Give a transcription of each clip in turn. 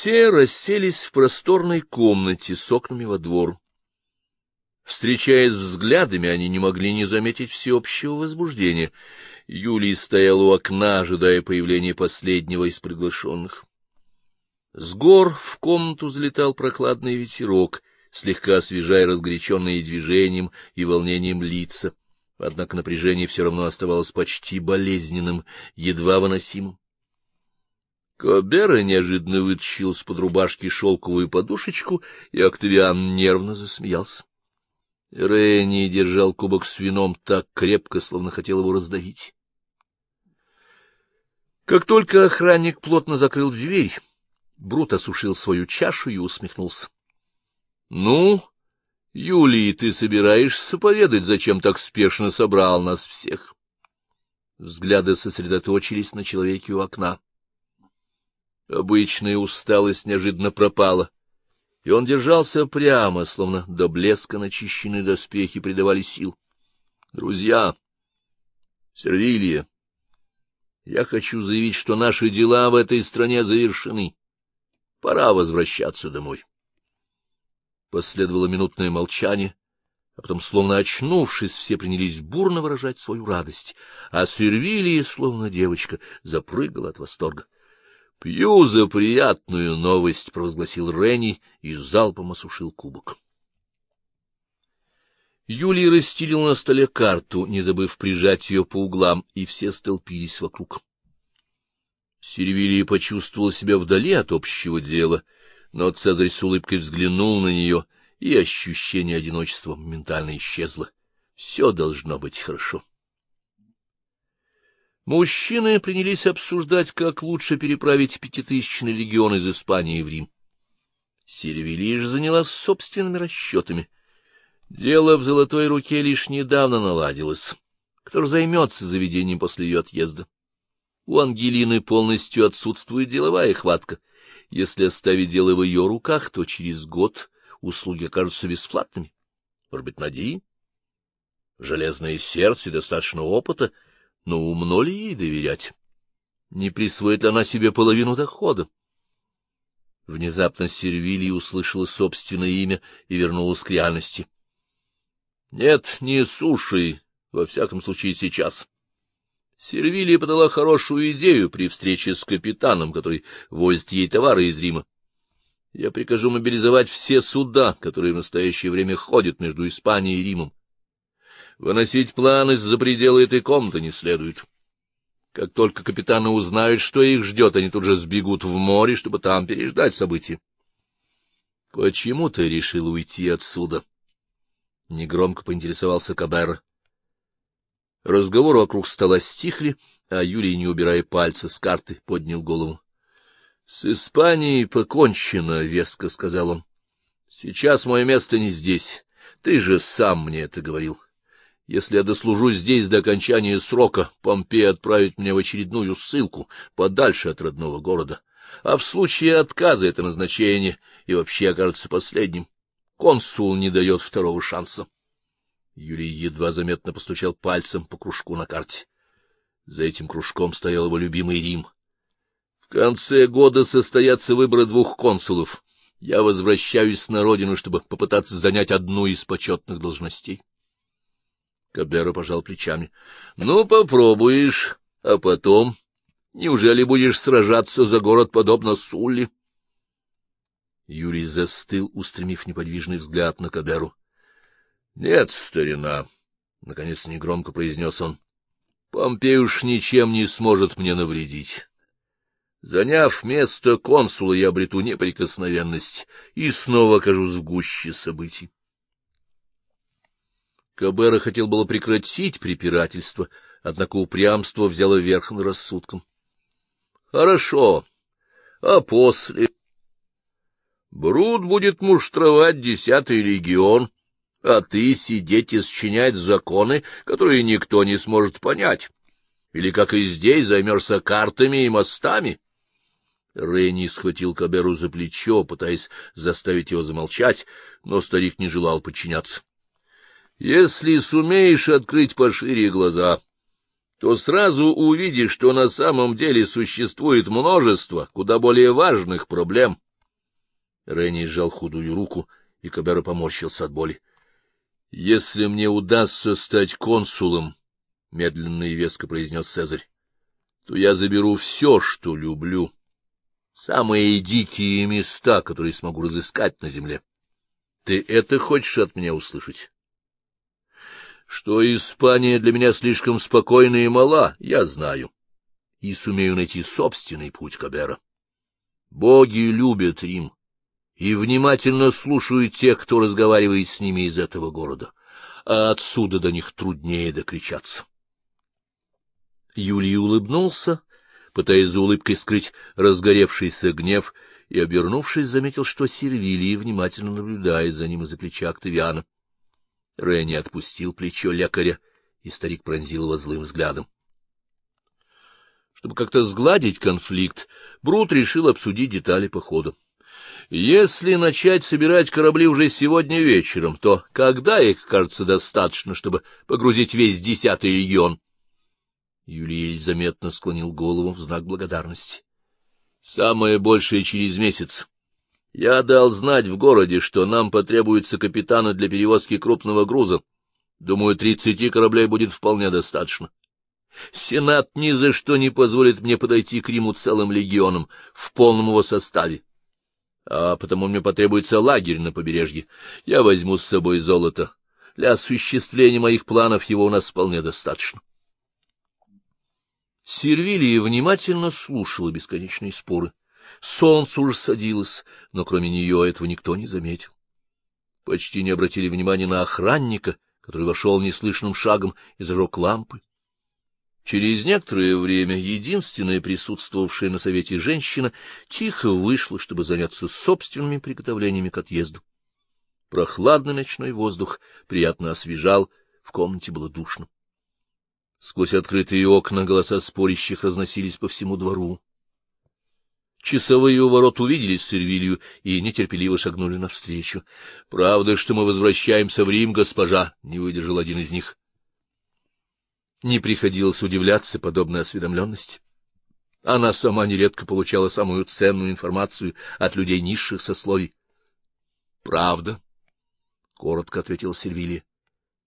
Все расселись в просторной комнате с окнами во двор. Встречаясь взглядами, они не могли не заметить всеобщего возбуждения. Юлий стоял у окна, ожидая появления последнего из приглашенных. С гор в комнату залетал прохладный ветерок, слегка освежая разгоряченные движением и волнением лица. Однако напряжение все равно оставалось почти болезненным, едва выносимым. Кобера неожиданно вытащил из-под рубашки шелковую подушечку, и Октавиан нервно засмеялся. Ренни держал кубок с вином так крепко, словно хотел его раздавить. Как только охранник плотно закрыл дверь, Брут осушил свою чашу и усмехнулся. — Ну, Юлий, ты собираешься поведать, зачем так спешно собрал нас всех? Взгляды сосредоточились на человеке у окна. Обычная усталость неожиданно пропала, и он держался прямо, словно до блеска начищенные доспехи придавали сил. — Друзья, Сервилия, я хочу заявить, что наши дела в этой стране завершены. Пора возвращаться домой. Последовало минутное молчание, а потом, словно очнувшись, все принялись бурно выражать свою радость, а Сервилия, словно девочка, запрыгала от восторга. — Пью за приятную новость, — провозгласил Ренни и залпом осушил кубок. Юлий расстелил на столе карту, не забыв прижать ее по углам, и все столпились вокруг. Сервилия почувствовала себя вдали от общего дела, но Цезарь с улыбкой взглянул на нее, и ощущение одиночества моментально исчезло. Все должно быть хорошо. Мужчины принялись обсуждать, как лучше переправить пятитысячный легион из Испании в Рим. Сервилия же занялась собственными расчетами. Дело в золотой руке лишь недавно наладилось. Кто же займется заведением после ее отъезда? У Ангелины полностью отсутствует деловая хватка. Если оставить дело в ее руках, то через год услуги окажутся бесплатными. Может быть, Нади? Железное сердце и достаточно опыта — но умно ли ей доверять? Не присвоит ли она себе половину дохода? Внезапно Сервилия услышала собственное имя и вернулась к реальности. — Нет, не суши, во всяком случае сейчас. Сервилия подала хорошую идею при встрече с капитаном, который возит ей товары из Рима. Я прикажу мобилизовать все суда, которые в настоящее время ходят между Испанией и Римом. Выносить планы за пределы этой комнаты не следует. Как только капитаны узнают, что их ждет, они тут же сбегут в море, чтобы там переждать события. — Почему ты решил уйти отсюда? — негромко поинтересовался Кабер. Разговор вокруг стола стихли, а Юрий, не убирая пальца с карты, поднял голову. — С Испанией покончено, — веско сказал он. — Сейчас мое место не здесь. Ты же сам мне это говорил. — если я дослужу здесь до окончания срока, Помпей отправит меня в очередную ссылку подальше от родного города. А в случае отказа это назначение и вообще окажется последним. Консул не дает второго шанса. Юрий едва заметно постучал пальцем по кружку на карте. За этим кружком стоял его любимый Рим. В конце года состоятся выборы двух консулов. Я возвращаюсь на родину, чтобы попытаться занять одну из почетных должностей. Кабера пожал плечами. — Ну, попробуешь, а потом... Неужели будешь сражаться за город, подобно Сулли? Юрий застыл, устремив неподвижный взгляд на Каберу. — Нет, старина, — наконец негромко произнес он, — Помпей уж ничем не сможет мне навредить. Заняв место консула, я обрету неприкосновенность и снова окажусь в гуще событий. Кабера хотел было прекратить препирательство, однако упрямство взяло верх над рассудком. — Хорошо. А после? Брут будет муштровать десятый легион, а ты сидеть и сочинять законы, которые никто не сможет понять. Или, как и здесь, займешься картами и мостами. Ренни схватил Каберу за плечо, пытаясь заставить его замолчать, но старик не желал подчиняться. Если сумеешь открыть пошире глаза, то сразу увидишь, что на самом деле существует множество куда более важных проблем, Ренни сжал худую руку, и Кабера поморщился от боли. — Если мне удастся стать консулом, — медленно и веско произнес Цезарь, — то я заберу все, что люблю, самые дикие места, которые смогу разыскать на земле. Ты это хочешь от меня услышать? Что Испания для меня слишком спокойна и мала, я знаю, и сумею найти собственный путь Кабера. Боги любят Рим и внимательно слушают тех, кто разговаривает с ними из этого города, а отсюда до них труднее докричаться. Юлий улыбнулся, пытаясь за улыбкой скрыть разгоревшийся гнев, и, обернувшись, заметил, что Сервилий внимательно наблюдает за ним из-за плеча Октавиана. Ренни отпустил плечо лекаря, и старик пронзил его злым взглядом. Чтобы как-то сгладить конфликт, Брут решил обсудить детали похода. Если начать собирать корабли уже сегодня вечером, то когда их, кажется, достаточно, чтобы погрузить весь десятый регион? Юлий заметно склонил голову в знак благодарности. — Самое большее через месяц. Я дал знать в городе, что нам потребуется капитана для перевозки крупного груза. Думаю, тридцати кораблей будет вполне достаточно. Сенат ни за что не позволит мне подойти к Риму целым легионом в полном его составе. А потому мне потребуется лагерь на побережье. Я возьму с собой золото. Для осуществления моих планов его у нас вполне достаточно. Сервилия внимательно слушала бесконечные споры. Солнце уже садилось, но кроме нее этого никто не заметил. Почти не обратили внимания на охранника, который вошел неслышным шагом и зажег лампы. Через некоторое время единственная присутствовавшая на совете женщина тихо вышла, чтобы заняться собственными приготовлениями к отъезду. Прохладный ночной воздух приятно освежал, в комнате было душно. Сквозь открытые окна голоса спорящих разносились по всему двору. Часовые у ворот увидели Сервилью и нетерпеливо шагнули навстречу. — Правда, что мы возвращаемся в Рим, госпожа? — не выдержал один из них. Не приходилось удивляться подобной осведомленности. Она сама нередко получала самую ценную информацию от людей низших сословий. — Правда, — коротко ответил Сервилия.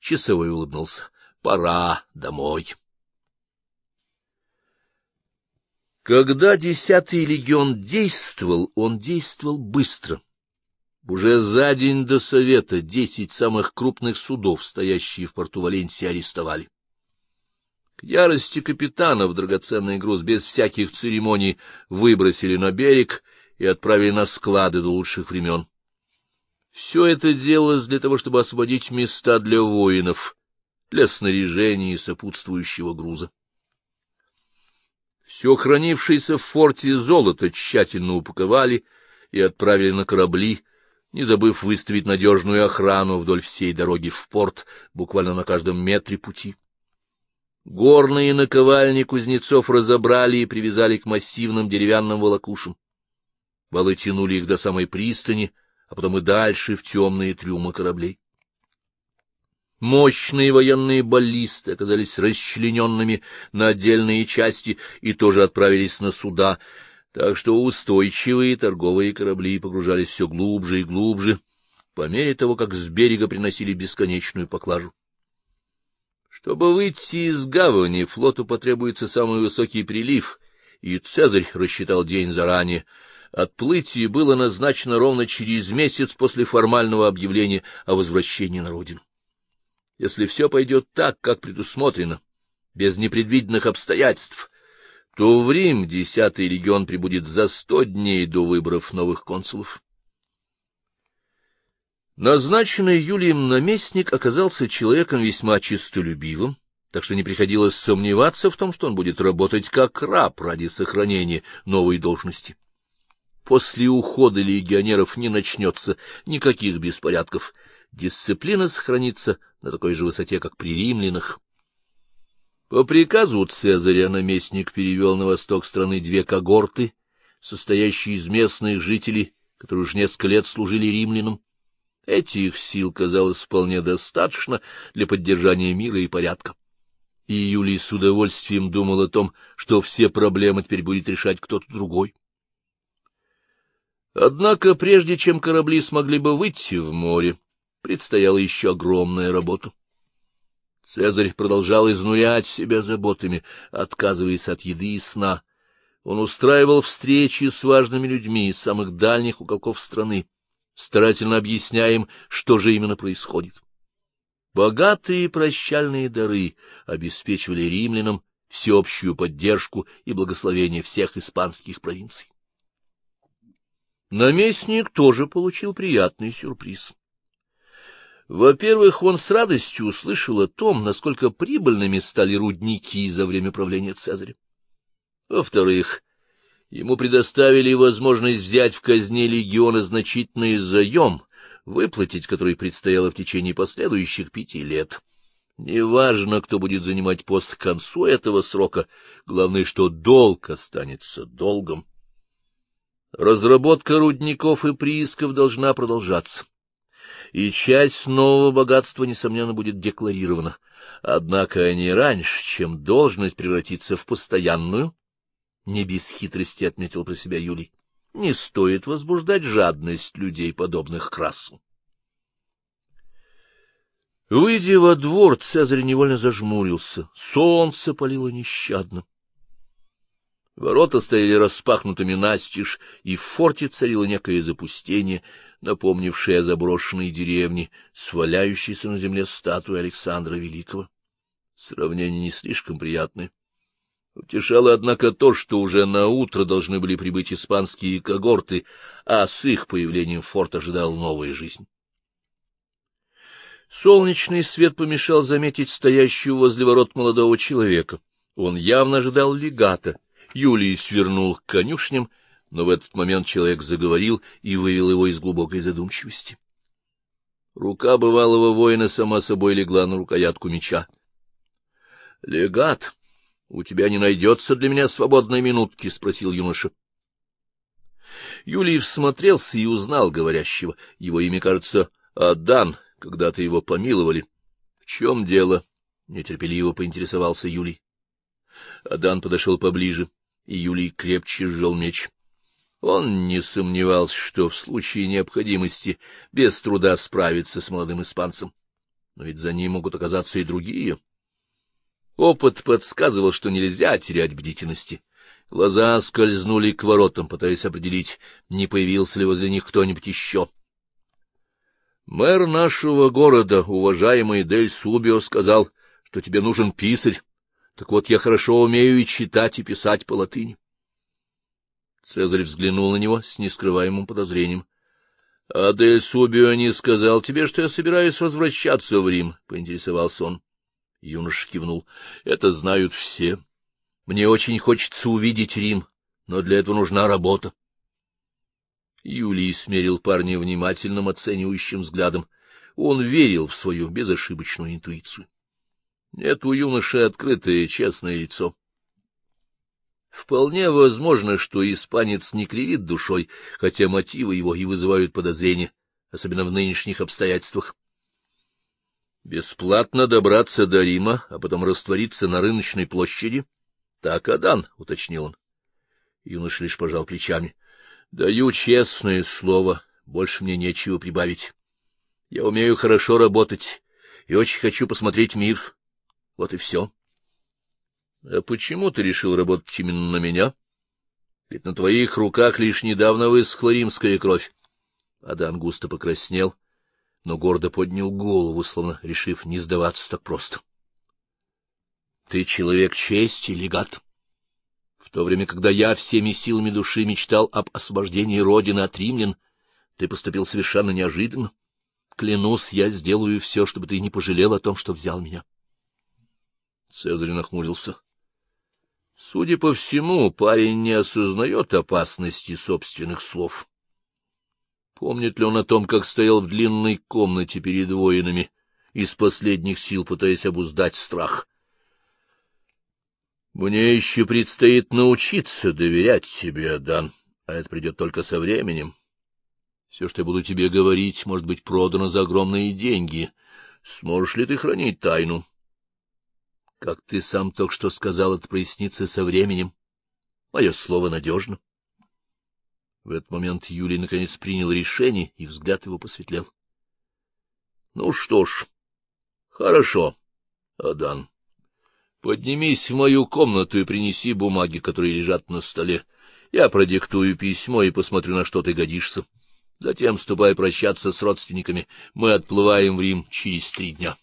Часовой улыбнулся пора домой. Когда десятый легион действовал, он действовал быстро. Уже за день до совета десять самых крупных судов, стоящие в порту Валенсии, арестовали. К ярости капитанов драгоценный груз без всяких церемоний выбросили на берег и отправили на склады до лучших времен. Все это делалось для того, чтобы освободить места для воинов, для снаряжения и сопутствующего груза. Все хранившееся в форте золото тщательно упаковали и отправили на корабли, не забыв выставить надежную охрану вдоль всей дороги в порт, буквально на каждом метре пути. Горные наковальни кузнецов разобрали и привязали к массивным деревянным волокушам. Валы тянули их до самой пристани, а потом и дальше в темные трюмы кораблей. Мощные военные баллисты оказались расчлененными на отдельные части и тоже отправились на суда, так что устойчивые торговые корабли погружались все глубже и глубже, по мере того, как с берега приносили бесконечную поклажу. Чтобы выйти из гавани, флоту потребуется самый высокий прилив, и Цезарь рассчитал день заранее. Отплытие было назначено ровно через месяц после формального объявления о возвращении на родину. Если все пойдет так, как предусмотрено, без непредвиденных обстоятельств, то в Рим десятый регион прибудет за сто дней до выборов новых консулов. Назначенный Юлием наместник оказался человеком весьма честолюбивым, так что не приходилось сомневаться в том, что он будет работать как раб ради сохранения новой должности. После ухода легионеров не начнется никаких беспорядков — дисциплина сохранится на такой же высоте, как при римлянах. По приказу Цезаря наместник перевел на восток страны две когорты, состоящие из местных жителей, которые уж несколько лет служили римлянам. Этих сил казалось вполне достаточно для поддержания мира и порядка. И Юлий с удовольствием думал о том, что все проблемы теперь будет решать кто-то другой. Однако, прежде чем корабли смогли бы выйти в море, предстояла еще огромная работа. Цезарь продолжал изнурять себя заботами, отказываясь от еды и сна. Он устраивал встречи с важными людьми из самых дальних уголков страны, старательно объясняя им, что же именно происходит. Богатые прощальные дары обеспечивали римлянам всеобщую поддержку и благословение всех испанских провинций. Наместник тоже получил приятный сюрприз. Во-первых, он с радостью услышал о том, насколько прибыльными стали рудники за время правления Цезаря. Во-вторых, ему предоставили возможность взять в казне легиона значительный заем, выплатить который предстояло в течение последующих пяти лет. Неважно, кто будет занимать пост к концу этого срока, главное, что долг останется долгом. Разработка рудников и приисков должна продолжаться, и часть нового богатства, несомненно, будет декларирована. Однако не раньше, чем должность превратится в постоянную, не без хитрости отметил про себя Юлий, не стоит возбуждать жадность людей, подобных Красу. Выйдя во двор, Цезарь невольно зажмурился. Солнце палило нещадно. Ворота стояли распахнутыми настежь, и в форте царило некое запустение, напомнившее о заброшенной деревне, сваляющейся на земле статуи Александра Великого. Сравнение не слишком приятное. Утешало, однако, то, что уже на утро должны были прибыть испанские когорты, а с их появлением форт ожидал новая жизнь. Солнечный свет помешал заметить стоящего возле ворот молодого человека. Он явно ожидал легата. Юлий свернул к конюшням, но в этот момент человек заговорил и вывел его из глубокой задумчивости. Рука бывалого воина сама собой легла на рукоятку меча. — Легат, у тебя не найдется для меня свободной минутки? — спросил юноша. Юлий всмотрелся и узнал говорящего. Его имя, кажется, Адан, когда-то его помиловали. — В чем дело? — нетерпеливо поинтересовался Юлий. Адан подошел поближе, и Юлий крепче сжал меч. Он не сомневался, что в случае необходимости без труда справится с молодым испанцем. Но ведь за ним могут оказаться и другие. Опыт подсказывал, что нельзя терять бдительности. Глаза скользнули к воротам, пытаясь определить, не появился ли возле них кто-нибудь еще. Мэр нашего города, уважаемый Дель Субио, сказал, что тебе нужен писарь. Так вот, я хорошо умею и читать, и писать по латыни. Цезарь взглянул на него с нескрываемым подозрением. — А Дель Субио не сказал тебе, что я собираюсь возвращаться в Рим? — поинтересовался он. Юноша кивнул. — Это знают все. Мне очень хочется увидеть Рим, но для этого нужна работа. Юлий смерил парня внимательным оценивающим взглядом. Он верил в свою безошибочную интуицию. Нет у юноши открытое честное лицо. Вполне возможно, что испанец не кривит душой, хотя мотивы его и вызывают подозрения, особенно в нынешних обстоятельствах. Бесплатно добраться до Рима, а потом раствориться на рыночной площади? Так, Адан, — уточнил он. Юноша лишь пожал плечами. Даю честное слово, больше мне нечего прибавить. Я умею хорошо работать и очень хочу посмотреть мир. Вот и все. — А почему ты решил работать именно на меня? Ведь на твоих руках лишь недавно высохла римская кровь. Адан густо покраснел, но гордо поднял голову, словно решив не сдаваться так просто. — Ты человек чести, легат. В то время, когда я всеми силами души мечтал об освобождении Родины от римлян, ты поступил совершенно неожиданно. Клянусь, я сделаю все, чтобы ты не пожалел о том, что взял меня. Цезарь нахмурился. Судя по всему, парень не осознает опасности собственных слов. Помнит ли он о том, как стоял в длинной комнате перед воинами, из последних сил пытаясь обуздать страх? Мне еще предстоит научиться доверять себе, Дан, а это придет только со временем. Все, что я буду тебе говорить, может быть продано за огромные деньги. Сможешь ли ты хранить тайну? Как ты сам только что сказал, это прояснится со временем. Мое слово надежно. В этот момент Юлий наконец принял решение, и взгляд его посветлел. — Ну что ж, хорошо, Адан. Поднимись в мою комнату и принеси бумаги, которые лежат на столе. Я продиктую письмо и посмотрю, на что ты годишься. Затем ступай прощаться с родственниками. Мы отплываем в Рим через три дня.